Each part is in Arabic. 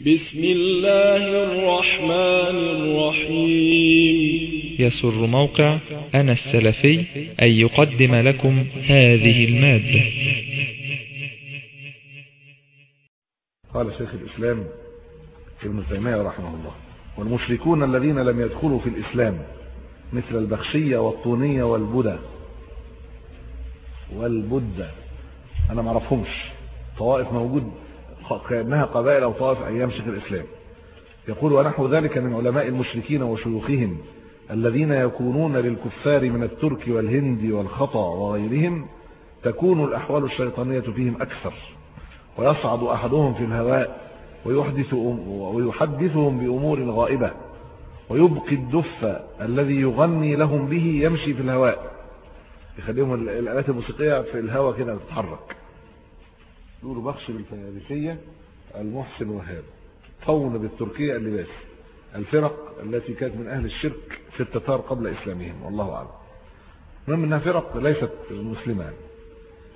بسم الله الرحمن الرحيم. يسر موقع أنا السلفي أن يقدم لكم هذه المادة. قال شيخ الإسلام ابن تيمية رحمه الله والمشركون الذين لم يدخلوا في الإسلام مثل البخشية والطونية والبدى. والبدى أنا ما أعرفهمش. طوائف موجود. كأنها قبائل أو طوائف أيام شيخ الإسلام. يقول ونحو ذلك من علماء المشركين وشيوخهم الذين يكونون للكفار من الترك والهند والخطأ وغيرهم تكون الأحوال الشيطانية فيهم أكثر. ويصعد أحدهم في الهواء ويحدث ويحدثهم بأمور غائبة. ويبقي الدف الذي يغني لهم به يمشي في الهواء. يخليهم الآلات الموسيقية في الهواء كده تتحرك. يقولوا بخش بالفارسية المحسن وهاب. طون بالتركية اللباس. الفرق التي كانت من أهل الشرك في التتار قبل إسلامهم والله أعلم. المهم أنها فرق ليست مسلمة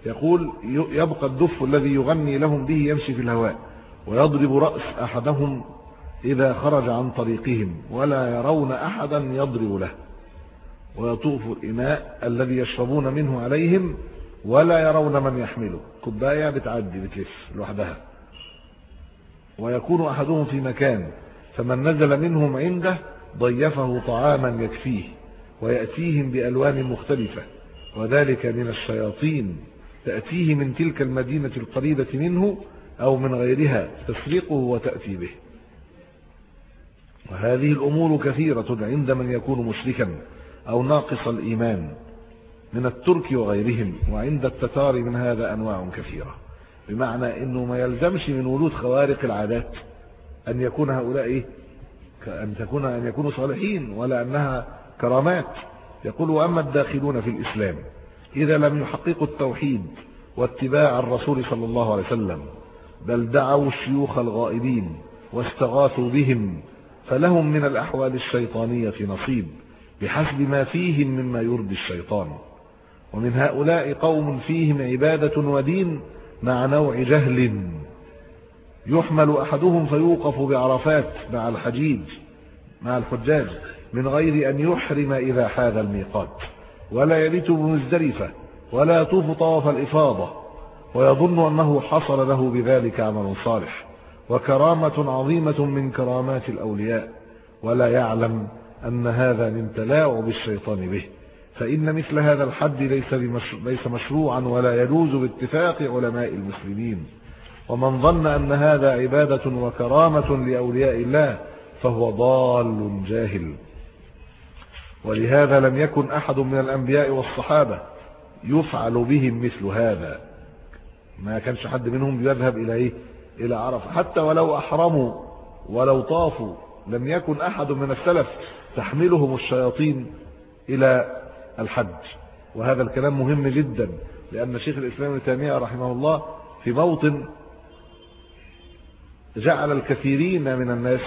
يقول يبقى الدف الذي يغني لهم به يمشي في الهواء ويضرب رأس أحدهم إذا خرج عن طريقهم ولا يرون أحدا يضرب له. ويطوف الإناء الذي يشربون منه عليهم ولا يرون من يحمله. كوباية بتعدي بتلف لوحدها. ويكون أحدهم في مكان فمن نزل منهم عنده ضيفه طعاما يكفيه ويأتيهم بألوان مختلفة. وذلك من الشياطين. تأتيه من تلك المدينة القريبة منه أو من غيرها تسرقه وتأتي به. وهذه الأمور كثيرة عند من يكون مشركا أو ناقص الإيمان. من الترك وغيرهم وعند التتار من هذا أنواع كثيرة. بمعنى أنه ما يلزمش من وجود خوارق العادات أن يكون هؤلاء إيه؟ أن تكون أن يكونوا صالحين ولا أنها كرامات. يقول وأما الداخلون في الإسلام إذا لم يحققوا التوحيد واتباع الرسول صلى الله عليه وسلم بل دعوا الشيوخ الغائبين واستغاثوا بهم فلهم من الأحوال الشيطانية نصيب بحسب ما فيهم مما يرضي الشيطان. ومن هؤلاء قوم فيهم عبادة ودين مع نوع جهل يحمل أحدهم فيوقف بعرفات مع الحجيج مع الحجاج من غير أن يحرم إذا حاذ الميقات. ولا يبيت بمزدلفة ولا يطوف طواف الإفاضة ويظن أنه حصل له بذلك عمل صالح. وكرامة عظيمة من كرامات الأولياء ولا يعلم أن هذا من تلاعب الشيطان به. فإن مثل هذا الحد ليس, ليس مشروعا ولا يجوز باتفاق علماء المسلمين. ومن ظن أن هذا عبادة وكرامة لأولياء الله فهو ضال جاهل. ولهذا لم يكن أحد من الأنبياء والصحابة يفعل بهم مثل هذا. ما كانش حد منهم بيذهب إلى إيه إلى عرفة. حتى ولو أحرموا ولو طافوا لم يكن أحد من السلف تحملهم الشياطين إلى الحج. وهذا الكلام مهم جدا لأن شيخ الإسلام ابن تيمية رحمه الله في موطن جعل الكثيرين من الناس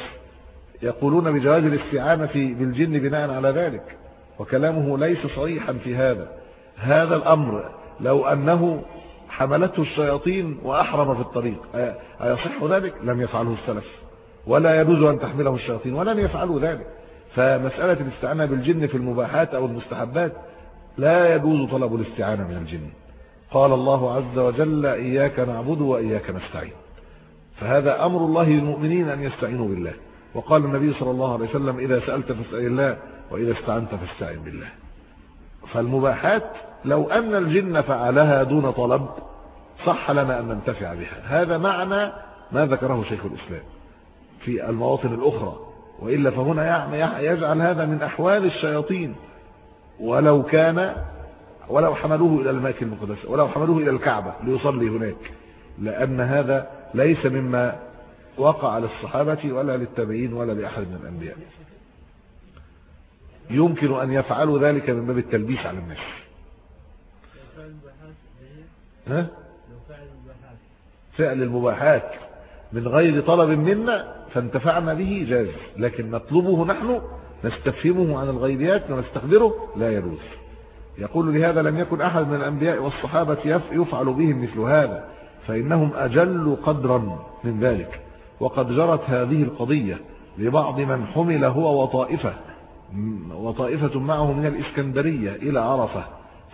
يقولون بجواز الاستعانة بالجن بناء على ذلك. وكلامه ليس صريحا في هذا. هذا الأمر لو أنه حملته الشياطين وأحرم في الطريق أيصح ذلك؟ لم يفعله السلف. ولا يجوز أن تحمله الشياطين ولن يفعلوا ذلك. فمسألة الاستعانة بالجن في المباحات أو المستحبات لا يجوز طلب الاستعانة من الجن. قال الله عز وجل إياك نعبد وإياك نستعين فهذا أمر الله للمؤمنين أن يستعينوا بالله. وقال النبي صلى الله عليه وسلم إذا سألت فاسأل الله وإذا استعنت فاستعن بالله فالمباحات لو أن الجن فعلها دون طلب صح لنا أن ننتفع بها. هذا معنى ما ذكره شيخ الإسلام في المواطن الأخرى. وإلا فهنا يجعل هذا من أحوال الشياطين. ولو كان ولو حملوه إلى الماك المقدس ولو حملوه إلى الكعبة ليصلي هناك لأن هذا ليس مما وقع للصحابة ولا للتابعين ولا لأحد من الأنبياء. يمكن أن يفعلوا ذلك من باب التلبيس على الناس. ها؟ فعل المباحات. من غير طلب منا فانتفعنا به جاز. لكن نطلبه نحن نستفهمه عن الغيبيات ونستخبره لا يجوز. يقول لهذا لم يكن أحد من الأنبياء والصحابة يفعل بهم مثل هذا فإنهم أجل قدرا من ذلك. وقد جرت هذه القضية لبعض من حمل هو وطائفة وطائفة معه من الإسكندرية إلى عرفة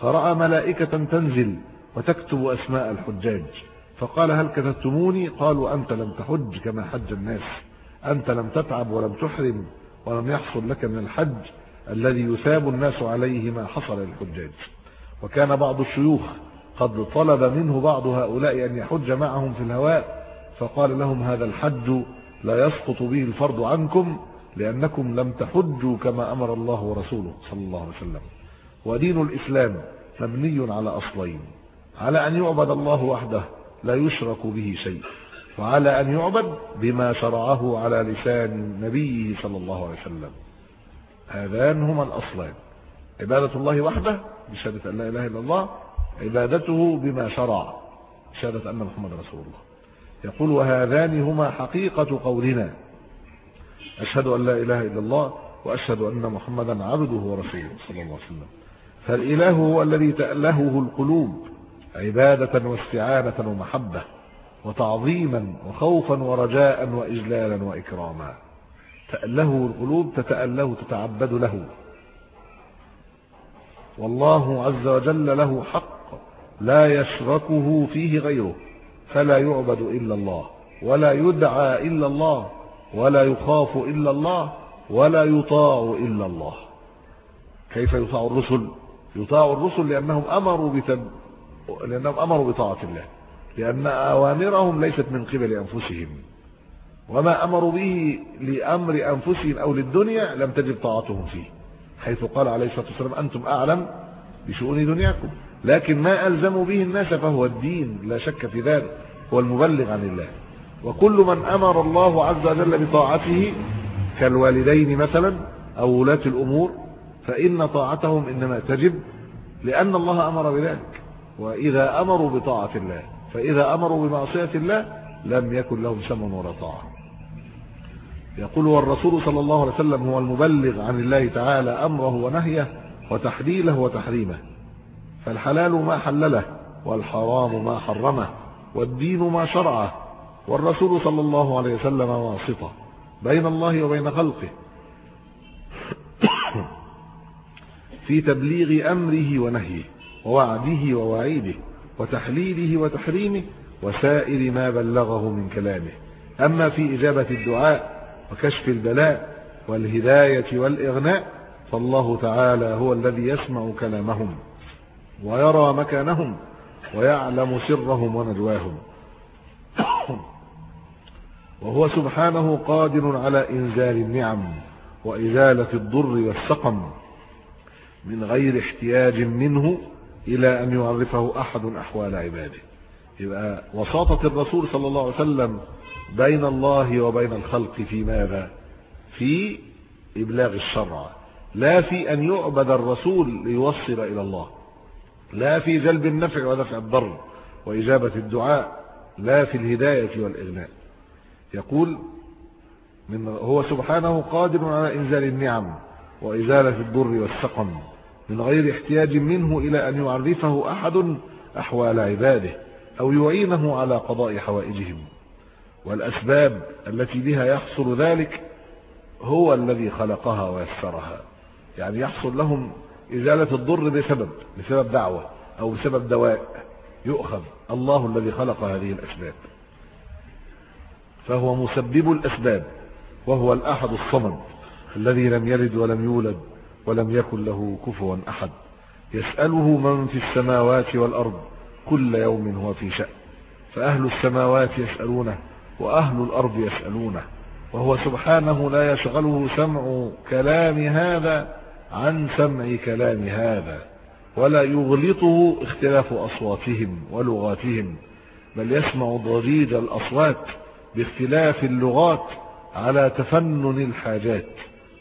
فرأى ملائكة تنزل وتكتب أسماء الحجاج. فقال هل كتبتموني قالوا أنت لم تحج كما حج الناس. أنت لم تتعب ولم تحرم ولم يحصل لك من الحج الذي يثاب الناس عليه ما حصل للحجاج. وكان بعض الشيوخ قد طلب منه بعض هؤلاء أن يحج معهم في الهواء فقال لهم هذا الحج لا يسقط به الفرض عنكم لأنكم لم تحجوا كما أمر الله ورسوله صلى الله عليه وسلم. ودين الإسلام مبني على أصلين على أن يعبد الله وحده لا يشرك به شيء وعلى أن يعبد بما شرعه على لسان نبيه صلى الله عليه وسلم. هذان هما الأصلان. عبادة الله وحده بشهادة أن لا إله إلا الله عبادته بما شرع شهادة أن محمد رسول الله. يقول وهذان هما حقيقة قولنا. أشهد أن لا إله إلا الله وأشهد أن محمدا عبده ورسوله صلى الله عليه وسلم. فالإله هو الذي تألهه القلوب. عبادة واستعانة ومحبة وتعظيما وخوفا ورجاء وإجلالا وإكراما. تأله القلوب تتأله تتعبد له. والله عز وجل له حق لا يشركه فيه غيره فلا يعبد إلا الله ولا يدعى إلا الله ولا يخاف إلا الله ولا يطاع إلا الله. كيف يطاع الرسل؟ يطاع الرسل لأنهم أمروا. لأنهم أمروا بطاعة الله. لأن أوامرهم ليست من قبل أنفسهم. وما أمروا به لأمر أنفسهم أو للدنيا لم تجب طاعتهم فيه. حيث قال عليه الصلاة والسلام أنتم أعلم بشؤون دنياكم. لكن ما ألزموا به الناس فهو الدين لا شك في ذلك هو المبلغ عن الله. وكل من أمر الله عز وجل بطاعته كالوالدين مثلا أو ولاة الأمور فإن طاعتهم إنما تجب لأن الله أمر بذلك. وإذا أمروا بطاعة الله فإذا أمروا بمعصية الله لم يكن لهم سمع ولا طاعة. يقول والرسول صلى الله عليه وسلم هو المبلغ عن الله تعالى أمره ونهيه وتحليله وتحريمه. فالحلال ما حلله والحرام ما حرمه والدين ما شرعه. والرسول صلى الله عليه وسلم واسطة بين الله وبين خلقه. في تبليغ أمره ونهيه. ووعده ووعيده وتحليله وتحريمه وسائر ما بلغه من كلامه. أما في إجابة الدعاء وكشف البلاء والهداية والإغناء فالله تعالى هو الذي يسمع كلامهم ويرى مكانهم ويعلم سرهم ونجواهم. وهو سبحانه قادر على إنزال النعم وإزالة الضر والسقم من غير احتياج منه إلى أن يعرفه أحد أحوال عباده. يبقى وساطة الرسول صلى الله عليه وسلم بين الله وبين الخلق في ماذا؟ في إبلاغ الشرع. لا في أن يعبد الرسول ليوصل إلى الله. لا في جلب النفع ودفع الضر وإجابة الدعاء. لا في الهداية والإغناء. يقول من هو سبحانه قادر على إنزال النعم وإزالة الضر والسقم. من غير احتياج منه إلى أن يعرفه أحد أحوال عباده أو يعينه على قضاء حوائجهم. والأسباب التي بها يحصل ذلك هو الذي خلقها ويسرها. يعني يحصل لهم إزالة الضر بسبب بسبب دعوة أو بسبب دواء يؤخذ. الله الذي خلق هذه الأسباب. فهو مسبب الأسباب وهو الأحد الصمد الذي لم يلد ولم يولد. ولم يكن له كفوا أحد. يسأله من في السماوات والأرض كل يوم هو في شأن. فأهل السماوات يسألونه وأهل الأرض يسألونه. وهو سبحانه لا يشغله سمع كلام هذا عن سمع كلام هذا. ولا يغلطه اختلاف أصواتهم ولغاتهم بل يسمع ضجيج الأصوات باختلاف اللغات على تفنن الحاجات.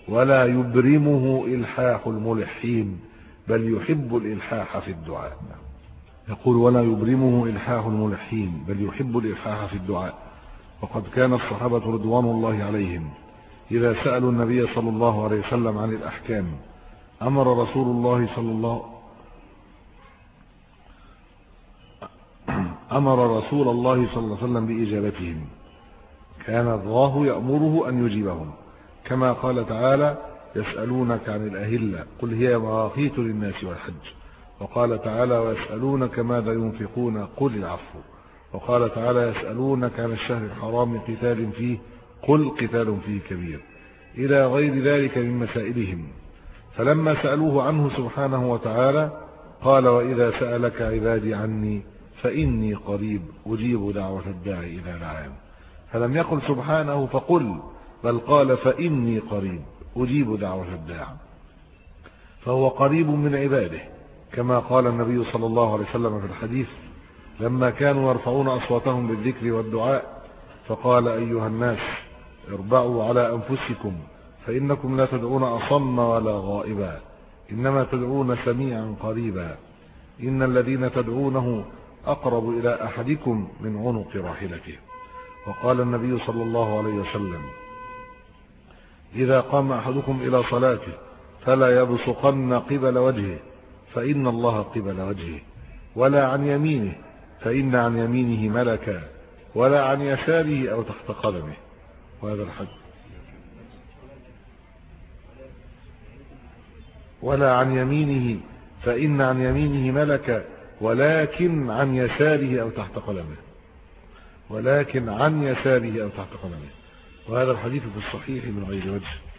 ولا يبرمه إلحاح الملحين بل يحب الإلحاح في الدعاء. يقول ولا يبرمه إلحاح الملحين بل يحب الإلحاح في الدعاء. وقد كان الصحابة رضوان الله عليهم إذا سألوا النبي صلى الله عليه وسلم عن الأحكام أمر رسول الله صلى الله أمر رسول الله صلى الله عليه وسلم بإجابتهم. كان الله يأمره أن يجيبهم. كما قال تعالى يسألونك عن الأهلة قل هي مواقيت للناس والحج. وقال تعالى ويسألونك ماذا ينفقون قل العفو. وقال تعالى يسألونك عن الشهر الحرام قتال فيه قل قتال فيه كبير. إلى غير ذلك من مسائلهم. فلما سألوه عنه سبحانه وتعالى قال وإذا سألك عبادي عني فإني قريب أجيب دعوة الداعي إلى دعان فلم يقل سبحانه فقل بل قال فإني قريب أجيب دعوة الداع. فهو قريب من عباده كما قال النبي صلى الله عليه وسلم في الحديث لما كانوا يرفعون أصواتهم بالذكر والدعاء فقال أيها الناس اربعوا على أنفسكم فإنكم لا تدعون أصم ولا غائبا إنما تدعون سميعا قريبا. إن الذين تدعونه أقرب إلى أحدكم من عنق راحلته. وقال النبي صلى الله عليه وسلم إذا قام أحدكم إلى صلاته فلا يبصقن قبل وجهه فإن الله قبل وجهه ولا عن يمينه فإن عن يمينه ملكا ولا عن يساره أو تحت قدمه. وهذا الحد ولا عن يمينه فإن عن يمينه ملكا ولكن عن يساره أو تحت قدمه. ولكن عن يساره أو تحت قدمه. وهذا الحديث في الصحيح من غير وجه.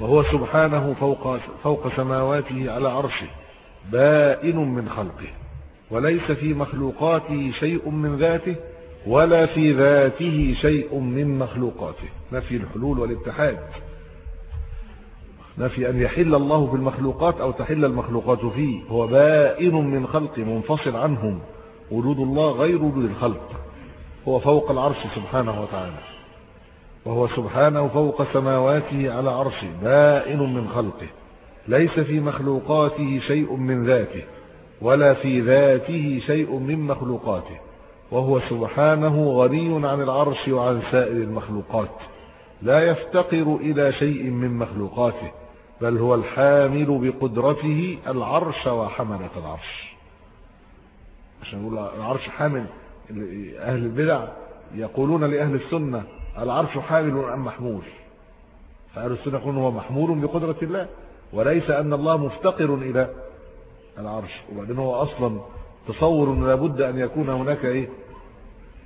وهو سبحانه فوق, فوق سماواته على عرشه بائن من خلقه وليس في مخلوقاته شيء من ذاته ولا في ذاته شيء من مخلوقاته. نفي الحلول والاتحاد نفي أن يحل الله في المخلوقات أو تحل المخلوقات فيه. هو بائن من خلقه منفصل عنهم. وجود الله غير وجود الخلق. هو فوق العرش سبحانه وتعالى. وهو سبحانه فوق سماواته على عرشه بائن من خلقه ليس في مخلوقاته شيء من ذاته ولا في ذاته شيء من مخلوقاته وهو سبحانه غني عن العرش وعن سائر المخلوقات لا يفتقر إلى شيء من مخلوقاته بل هو الحامل بقدرته العرش وحملة العرش. عشان نقول العرش حامل أهل البدع يقولون لأهل السنة العرش حامل أم محمول؟ فأهل السنة يقولون هو محمول بقدرة الله وليس أن الله مفتقر إلى العرش. وبعدين هو أصلا تصور أنه لابد أن يكون هناك إيه؟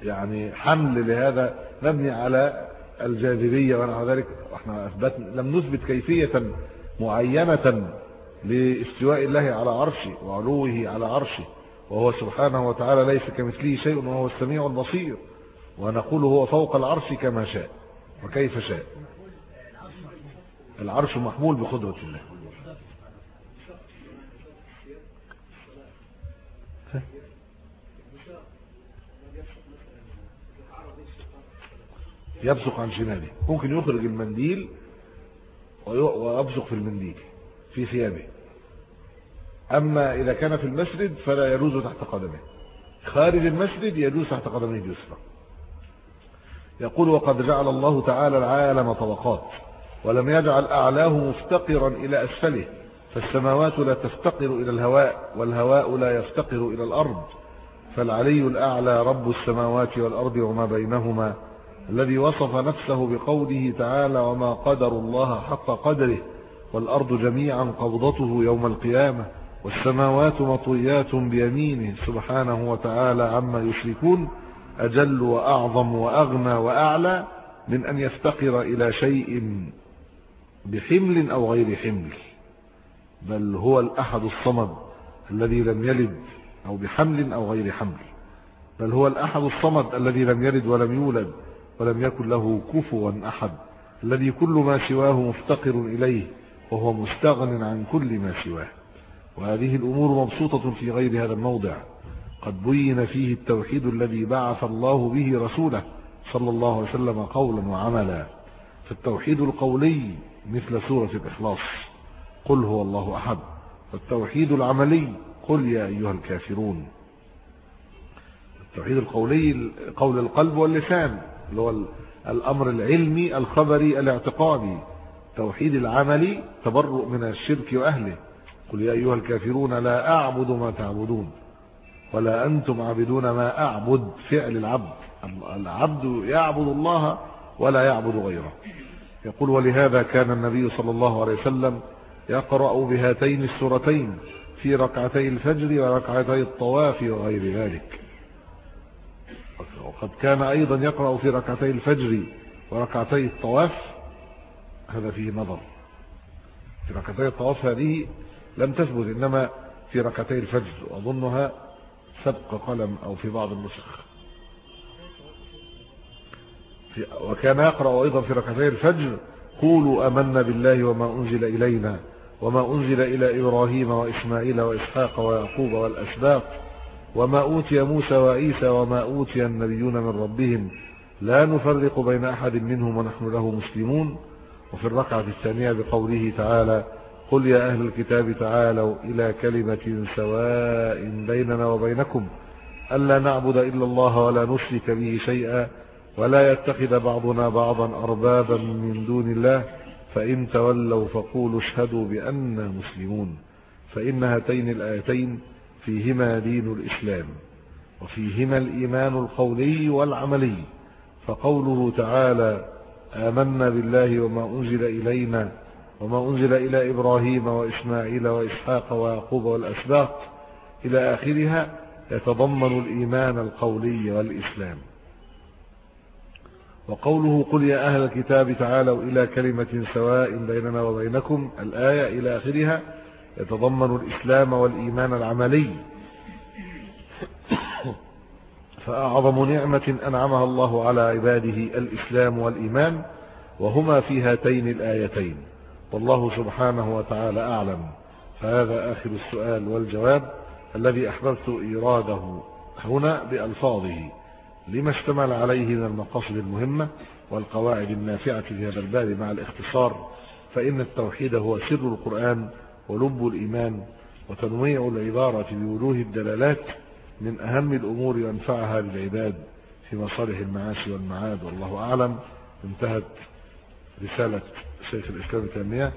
يعني حمل لهذا مبني على الجاذبية ونحو ذلك. إحنا أثبت لم نثبت كيفية معينة لاستواء الله على عرشه وعلوه على عرشه. وهو سبحانه وتعالى ليس كمثله شيء وهو السميع البصير. ونقول هو فوق العرش كما شاء. وكيف شاء؟ العرش محمول بقدرة الله. يبصق عن شماله. ممكن يخرج المنديل ويبصق في المنديل في ثيابه. أما إذا كان في المسجد فلا يجوز تحت قدمه خارج المسجد يجوز تحت قدمه اليسرى. يقول وقد جعل الله تعالى العالم طبقات ولم يجعل أعلاه مفتقرا إلى أسفله فالسماوات لا تفتقر إلى الهواء والهواء لا يفتقر إلى الأرض فالعلي الأعلى رب السماوات والأرض وما بينهما الذي وصف نفسه بقوله تعالى وما قدر الله حق قدره والأرض جميعا قبضته يوم القيامة والسماوات مطويات بيمينه سبحانه وتعالى عما يشركون أجل وأعظم وأغنى وأعلى من أن يفتقر إلى شيء بحمل أو غير حمل بل هو الأحد الصمد الذي لم يلد أو بحمل أو غير حمل بل هو الأحد الصمد الذي لم يلد ولم يولد ولم يكن له كفوا أحد الذي كل ما سواه مفتقر إليه وهو مستغن عن كل ما سواه. وهذه الأمور مبسوطة في غير هذا الموضع. قد بين فيه التوحيد الذي بعث الله به رسوله صلى الله عليه وسلم قولا وعملا. فالتوحيد القولي مثل سورة الإخلاص. قل هو الله أحد. والتوحيد العملي قل يا أيها الكافرون. التوحيد القولي قول القلب واللسان اللي هو الأمر العلمي الخبري الاعتقادي. توحيد العملي تبرؤ من الشرك وأهله. قل يا أيها الكافرون لا أعبد ما تعبدون. ولا أنتم عابدون ما أعبد فعل العبد. العبد يعبد الله ولا يعبد غيره. يقول ولهذا كان النبي صلى الله عليه وسلم يقرأ بهاتين السورتين في ركعتي الفجر وركعتي الطواف وغير ذلك. وقد كان أيضا يقرأ في ركعتي الفجر وركعتي الطواف. هذا فيه نظر. في ركعتي الطواف هذه لم تثبت إنما في ركعتي الفجر. أظنها سبق قلم أو في بعض النسخ. وكان يقرأ أيضا في ركعتي الفجر قولوا أمنا بالله وما أنزل إلينا وما أنزل إلى إبراهيم وإسماعيل وإسحاق ويعقوب والأسباط وما أوتي موسى وعيسى وما أوتي النبيون من ربهم لا نفرق بين أحد منهم ونحن له مسلمون. وفي الركعة الثانية بقوله تعالى قل يا أهل الكتاب تعالوا إلى كلمة سواء بيننا وبينكم. ألا نعبد إلا الله ولا نشرك به شيئا ولا يتخذ بعضنا بعضا أربابا من دون الله. فإن تولوا فقولوا اشهدوا بأننا مسلمون. فإن هاتين الآيتين فيهما دين الإسلام وفيهما الإيمان القولي والعملي. فقوله تعالى آمنا بالله وما أنزل إلينا وما أنزل إلى إبراهيم وإسماعيل وإسحاق ويعقوب والأسباط إلى آخرها يتضمن الإيمان القولي والإسلام. وقوله قل يا أهل الكتاب تعالوا إلى كلمة سواء بيننا وبينكم الآية إلى آخرها يتضمن الإسلام والإيمان العملي. فأعظم نعمة أنعمها الله على عباده الإسلام والإيمان وهما في هاتين الآيتين. والله سبحانه وتعالى أعلم. فهذا آخر السؤال والجواب الذي أحببت إيراده هنا بألفاظه. لما اشتمل عليه من المقاصد المهمة والقواعد النافعة في هذا الباب مع الاختصار فإن التوحيد هو سر القرآن ولب الإيمان وتنويع العبارة بوجوه الدلالات من أهم الأمور وانفعها للعباد في مصالح المعاش والمعاد. والله أعلم. انتهت رسالة شيخ الإسلام التنمية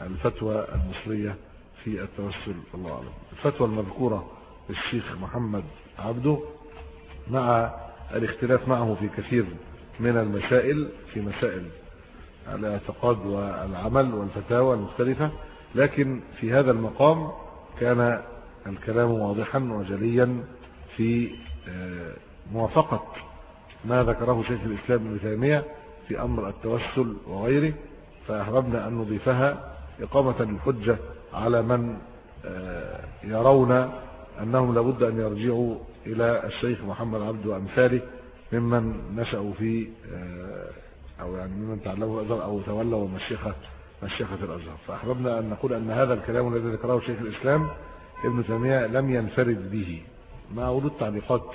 الفتوى المصرية في التوسل الله أعلم. الفتوى المذكورة للشيخ محمد عبده مع الاختلاف معه في كثير من المسائل في مسائل الاعتقاد والعمل والفتاوى المختلفة لكن في هذا المقام كان الكلام واضحا وجليا في موافقة ما ذكره شيخ الإسلام ابن تيمية في أمر التوسل وغيره. فأحببنا أن نضيفها إقامة الحجة على من يرون أنهم لابد أن يرجعوا إلى الشيخ محمد عبد وأمثاله ممن نشأوا في أو يعني ممن تعلموا الأزهر أو تولوا مشيخة مشيخة الأزهر. فأحببنا أن نقول أن هذا الكلام الذي ذكره شيخ الإسلام ابن تيمية لم ينفرد به. مع وجود تعليقات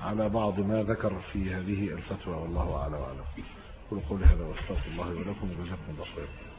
على بعض ما ذكر في هذه الفتوى والله أعلم وأعلم. قل قولي هذا وأستغفر الله ولكم وجزاكم الله خيرا.